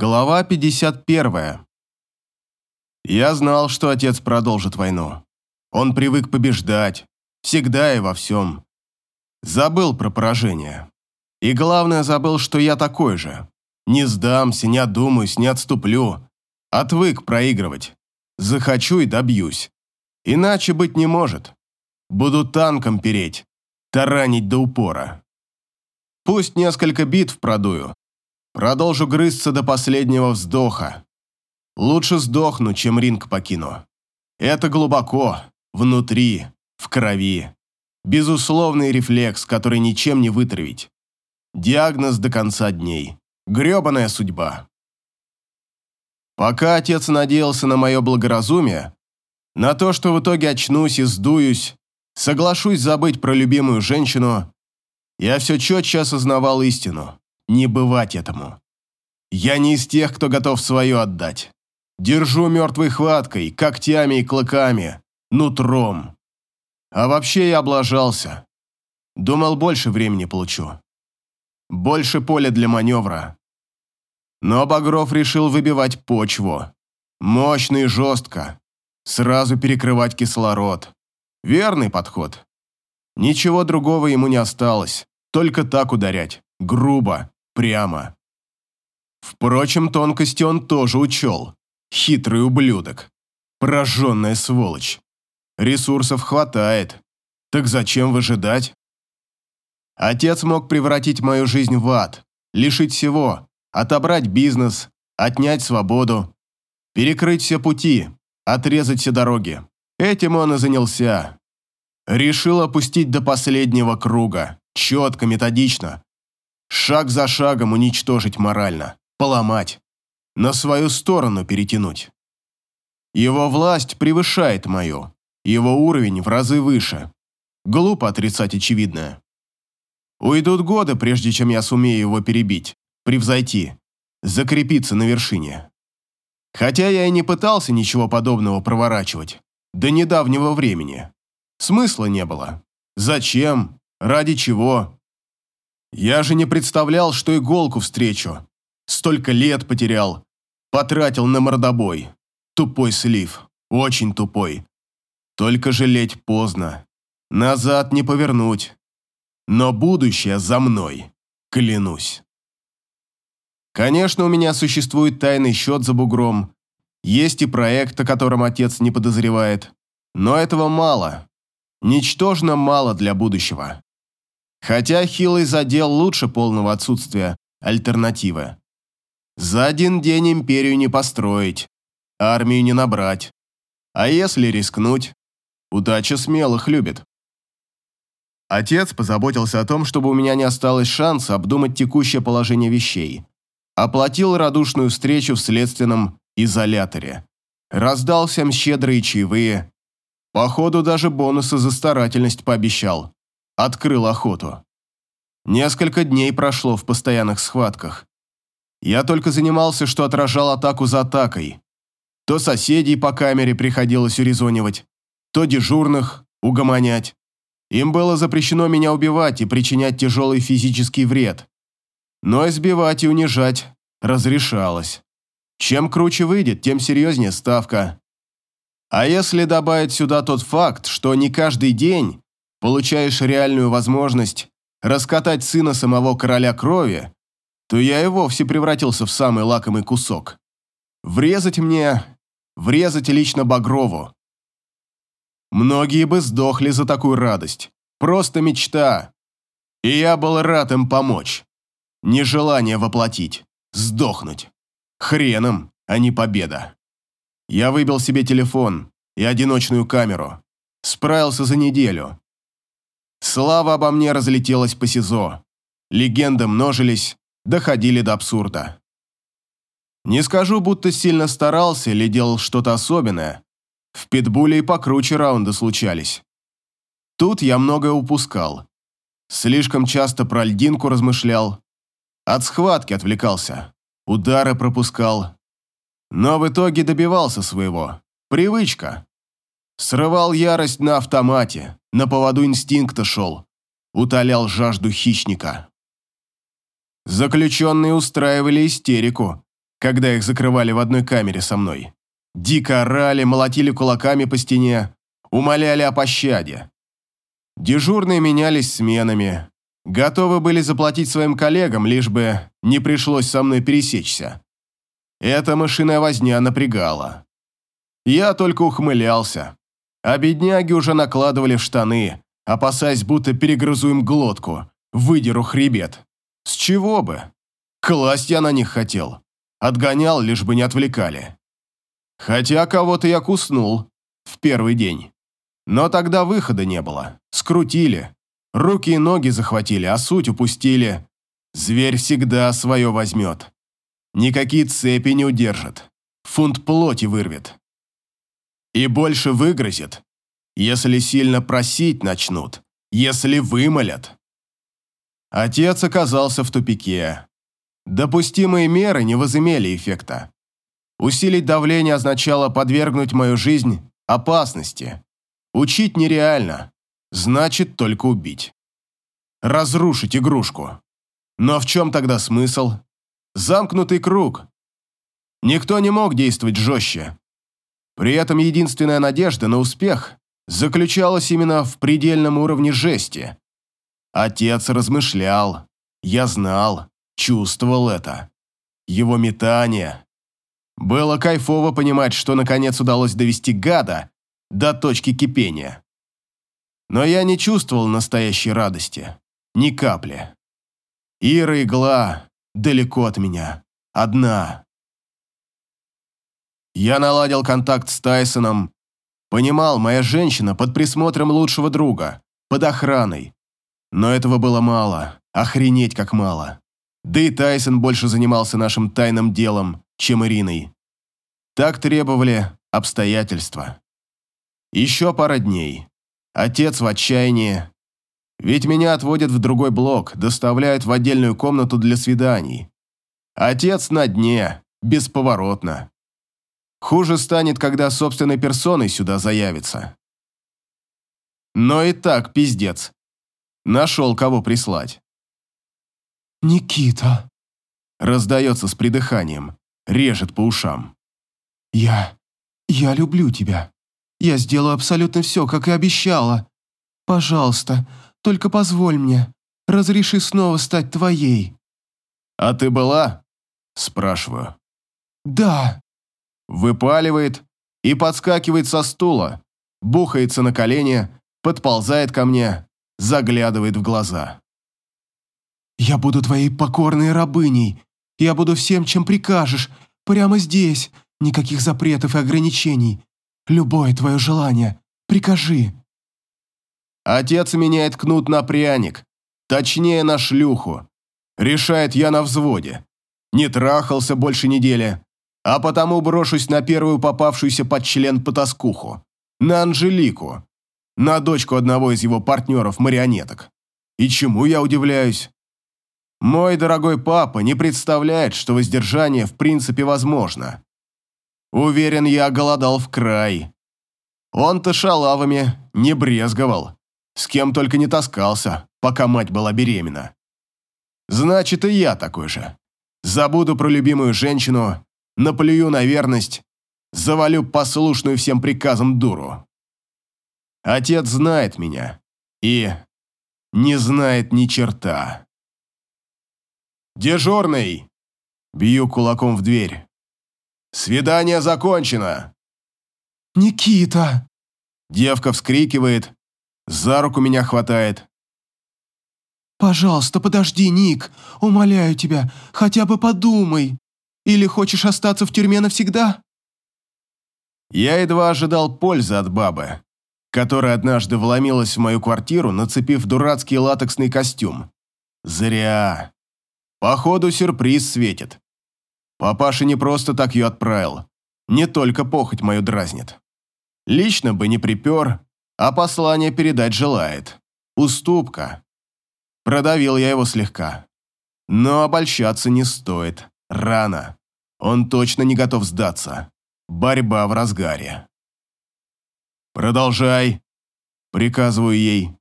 Глава 51. Я знал, что отец продолжит войну. Он привык побеждать, всегда и во всем. Забыл про поражение. И главное, забыл, что я такой же. Не сдамся, не одумаюсь, не отступлю. Отвык проигрывать. Захочу и добьюсь. Иначе быть не может. Буду танком переть, таранить до упора. Пусть несколько битв продую, Продолжу грызться до последнего вздоха. Лучше сдохну, чем ринг покину. Это глубоко, внутри, в крови. Безусловный рефлекс, который ничем не вытравить. Диагноз до конца дней. Гребаная судьба. Пока отец надеялся на мое благоразумие, на то, что в итоге очнусь и сдуюсь, соглашусь забыть про любимую женщину, я все четче осознавал истину. Не бывать этому. Я не из тех, кто готов свое отдать. Держу мертвой хваткой, когтями и клыками, нутром. А вообще я облажался. Думал, больше времени получу. Больше поля для маневра. Но Багров решил выбивать почву. Мощно и жестко. Сразу перекрывать кислород. Верный подход. Ничего другого ему не осталось. Только так ударять. Грубо прямо. Впрочем, тонкости он тоже учел. Хитрый ублюдок. Пораженная сволочь. Ресурсов хватает. Так зачем выжидать? Отец мог превратить мою жизнь в ад, лишить всего, отобрать бизнес, отнять свободу, перекрыть все пути, отрезать все дороги. Этим он и занялся. Решил опустить до последнего круга, четко, методично, Шаг за шагом уничтожить морально, поломать, на свою сторону перетянуть. Его власть превышает мою, его уровень в разы выше. Глупо отрицать очевидное. Уйдут годы, прежде чем я сумею его перебить, превзойти, закрепиться на вершине. Хотя я и не пытался ничего подобного проворачивать, до недавнего времени. Смысла не было. Зачем? Ради чего? Я же не представлял, что иголку встречу. Столько лет потерял. Потратил на мордобой. Тупой слив. Очень тупой. Только жалеть поздно. Назад не повернуть. Но будущее за мной. Клянусь. Конечно, у меня существует тайный счет за бугром. Есть и проект, о котором отец не подозревает. Но этого мало. Ничтожно мало для будущего. Хотя хилый задел лучше полного отсутствия альтернативы. За один день империю не построить, армию не набрать. А если рискнуть, удача смелых любит. Отец позаботился о том, чтобы у меня не осталось шанса обдумать текущее положение вещей. Оплатил радушную встречу в следственном изоляторе. Раздал всем щедрые чаевые. Походу, даже бонусы за старательность пообещал открыл охоту. Несколько дней прошло в постоянных схватках. Я только занимался, что отражал атаку за атакой. То соседей по камере приходилось урезонивать, то дежурных угомонять. Им было запрещено меня убивать и причинять тяжелый физический вред. Но избивать и унижать разрешалось. Чем круче выйдет, тем серьезнее ставка. А если добавить сюда тот факт, что не каждый день получаешь реальную возможность раскатать сына самого короля крови, то я и вовсе превратился в самый лакомый кусок. Врезать мне, врезать лично Багрову. Многие бы сдохли за такую радость. Просто мечта. И я был рад им помочь. Нежелание воплотить. Сдохнуть. Хреном, а не победа. Я выбил себе телефон и одиночную камеру. Справился за неделю. Слава обо мне разлетелась по СИЗО. Легенды множились, доходили до абсурда. Не скажу, будто сильно старался или делал что-то особенное. В питбуле и покруче раунды случались. Тут я многое упускал. Слишком часто про льдинку размышлял. От схватки отвлекался. Удары пропускал. Но в итоге добивался своего. Привычка. Срывал ярость на автомате, на поводу инстинкта шел, утолял жажду хищника. Заключенные устраивали истерику, когда их закрывали в одной камере со мной. Дико орали, молотили кулаками по стене, умоляли о пощаде. Дежурные менялись сменами, готовы были заплатить своим коллегам, лишь бы не пришлось со мной пересечься. Эта мышиная возня напрягала. Я только ухмылялся, а бедняги уже накладывали в штаны, опасаясь, будто перегрызу им глотку, выдеру хребет. С чего бы? Класть я на них хотел. Отгонял, лишь бы не отвлекали. Хотя кого-то я куснул в первый день. Но тогда выхода не было. Скрутили. Руки и ноги захватили, а суть упустили. Зверь всегда свое возьмет. Никакие цепи не удержат. Фунт плоти вырвет. И больше выгрызет, если сильно просить начнут, если вымолят. Отец оказался в тупике. Допустимые меры не возымели эффекта. Усилить давление означало подвергнуть мою жизнь опасности. Учить нереально, значит только убить. Разрушить игрушку. Но в чем тогда смысл? Замкнутый круг. Никто не мог действовать жестче. При этом единственная надежда на успех заключалась именно в предельном уровне жести. Отец размышлял, я знал, чувствовал это. Его метание, было кайфово понимать, что наконец удалось довести гада до точки кипения. Но я не чувствовал настоящей радости. Ни капли. Ира игла далеко от меня. Одна. Я наладил контакт с Тайсоном. Понимал, моя женщина под присмотром лучшего друга, под охраной. Но этого было мало. Охренеть как мало. Да и Тайсон больше занимался нашим тайным делом, чем Ириной. Так требовали обстоятельства. Еще пара дней. Отец в отчаянии. Ведь меня отводят в другой блок, доставляют в отдельную комнату для свиданий. Отец на дне, бесповоротно. Хуже станет, когда собственной персоной сюда заявится. Но и так пиздец. Нашел, кого прислать. «Никита!» Раздается с придыханием, режет по ушам. «Я... я люблю тебя. Я сделаю абсолютно все, как и обещала. Пожалуйста, только позволь мне. Разреши снова стать твоей». «А ты была?» Спрашиваю. «Да». Выпаливает и подскакивает со стула, бухается на колени, подползает ко мне, заглядывает в глаза. «Я буду твоей покорной рабыней. Я буду всем, чем прикажешь, прямо здесь, Никаких запретов и ограничений. Любое твое желание. Прикажи». Отец меняет кнут на пряник. Точнее, на шлюху. Решает я на взводе. Не трахался больше недели. А потому брошусь на первую попавшуюся под член потаскуху. На Анжелику. На дочку одного из его партнеров-марионеток. И чему я удивляюсь? Мой дорогой папа не представляет, что воздержание в принципе возможно. Уверен, я голодал в край. Он-то шалавами не брезговал. С кем только не таскался, пока мать была беременна. Значит, и я такой же. Забуду про любимую женщину, наплюю на верность, завалю послушную всем приказам дуру. Отец знает меня и не знает ни черта. «Дежурный!» Бью кулаком в дверь. Свидание закончено!» «Никита!» Девка вскрикивает, за руку меня хватает. «Пожалуйста, подожди, Ник, умоляю тебя, хотя бы подумай. Или хочешь остаться в тюрьме навсегда?» Я едва ожидал пользы от бабы, которая однажды вломилась в мою квартиру, нацепив дурацкий латексный костюм. Зря. Походу, сюрприз светит. Папаша не просто так ее отправил. Не только похоть мою дразнит. Лично бы не припер, а послание передать желает. Уступка. Продавил я его слегка. Но обольщаться не стоит. Рано. Он точно не готов сдаться. Борьба в разгаре. «Продолжай», — приказываю ей.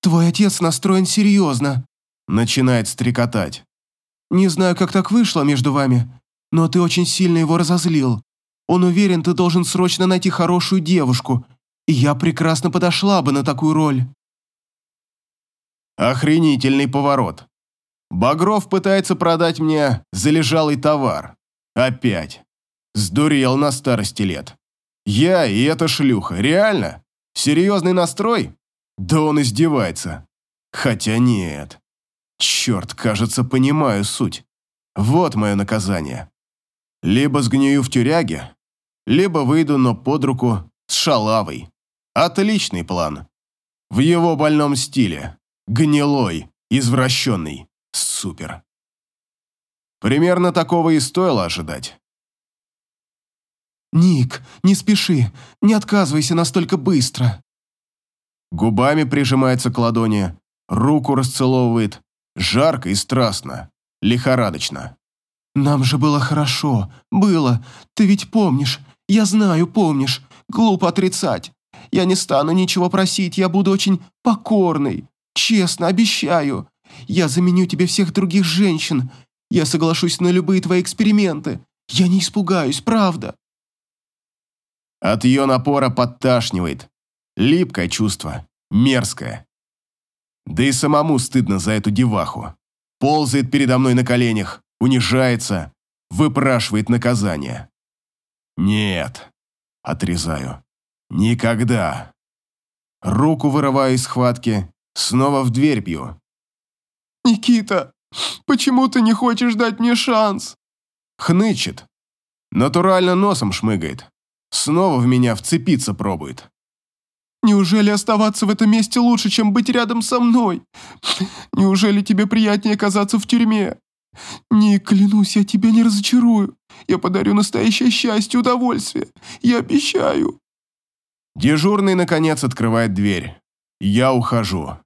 «Твой отец настроен серьезно», — начинает стрекотать. Не знаю, как так вышло между вами. но ты очень сильно его разозлил. Он уверен, ты должен срочно найти хорошую девушку, и я прекрасно подошла бы на такую роль». Охренительный поворот. Багров пытается продать мне залежалый товар. Опять. Сдурел на старости лет. Я и эта шлюха. Реально? Серьезный настрой? Да он издевается. Хотя нет. Черт, кажется, понимаю суть. Вот мое наказание. Либо сгнию в тюряге, либо выйду, но под руку с шалавой. Отличный план. В его больном стиле. Гнилой, извращенный. Супер. Примерно такого и стоило ожидать. «Ник, не спеши, не отказывайся настолько быстро». Губами прижимается к ладони, руку расцеловывает, жарко и страстно, лихорадочно. «Нам же было хорошо, было, ты ведь помнишь, я знаю, помнишь, глупо отрицать. Я не стану ничего просить, я буду очень покорной, честно, обещаю. Я заменю тебе всех других женщин, я соглашусь на любые твои эксперименты, я не испугаюсь, правда». От ее напора подташнивает. Липкое чувство, мерзкое. Да и самому стыдно за эту деваху. Ползает передо мной на коленях, унижается, выпрашивает наказание. Нет, отрезаю. Никогда. Руку вырываю из схватки, снова в дверь бью. «Никита, почему ты не хочешь дать мне шанс?» Хнычет. Натурально носом шмыгает. Снова в меня вцепиться пробует. Неужели оставаться в этом месте лучше, чем быть рядом со мной? Неужели тебе приятнее оказаться в тюрьме? Не, клянусь, я тебя не разочарую. Я подарю настоящее счастье, удовольствие. Я обещаю. Дежурный, наконец, открывает дверь. Я ухожу.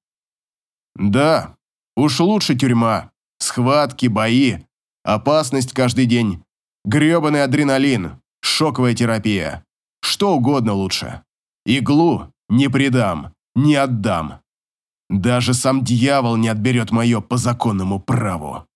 Да, уж лучше тюрьма. Схватки, бои, опасность каждый день. Грёбаный адреналин, шоковая терапия. Что угодно лучше. Иглу не предам, не отдам. Даже сам дьявол не отберет мое по законному праву.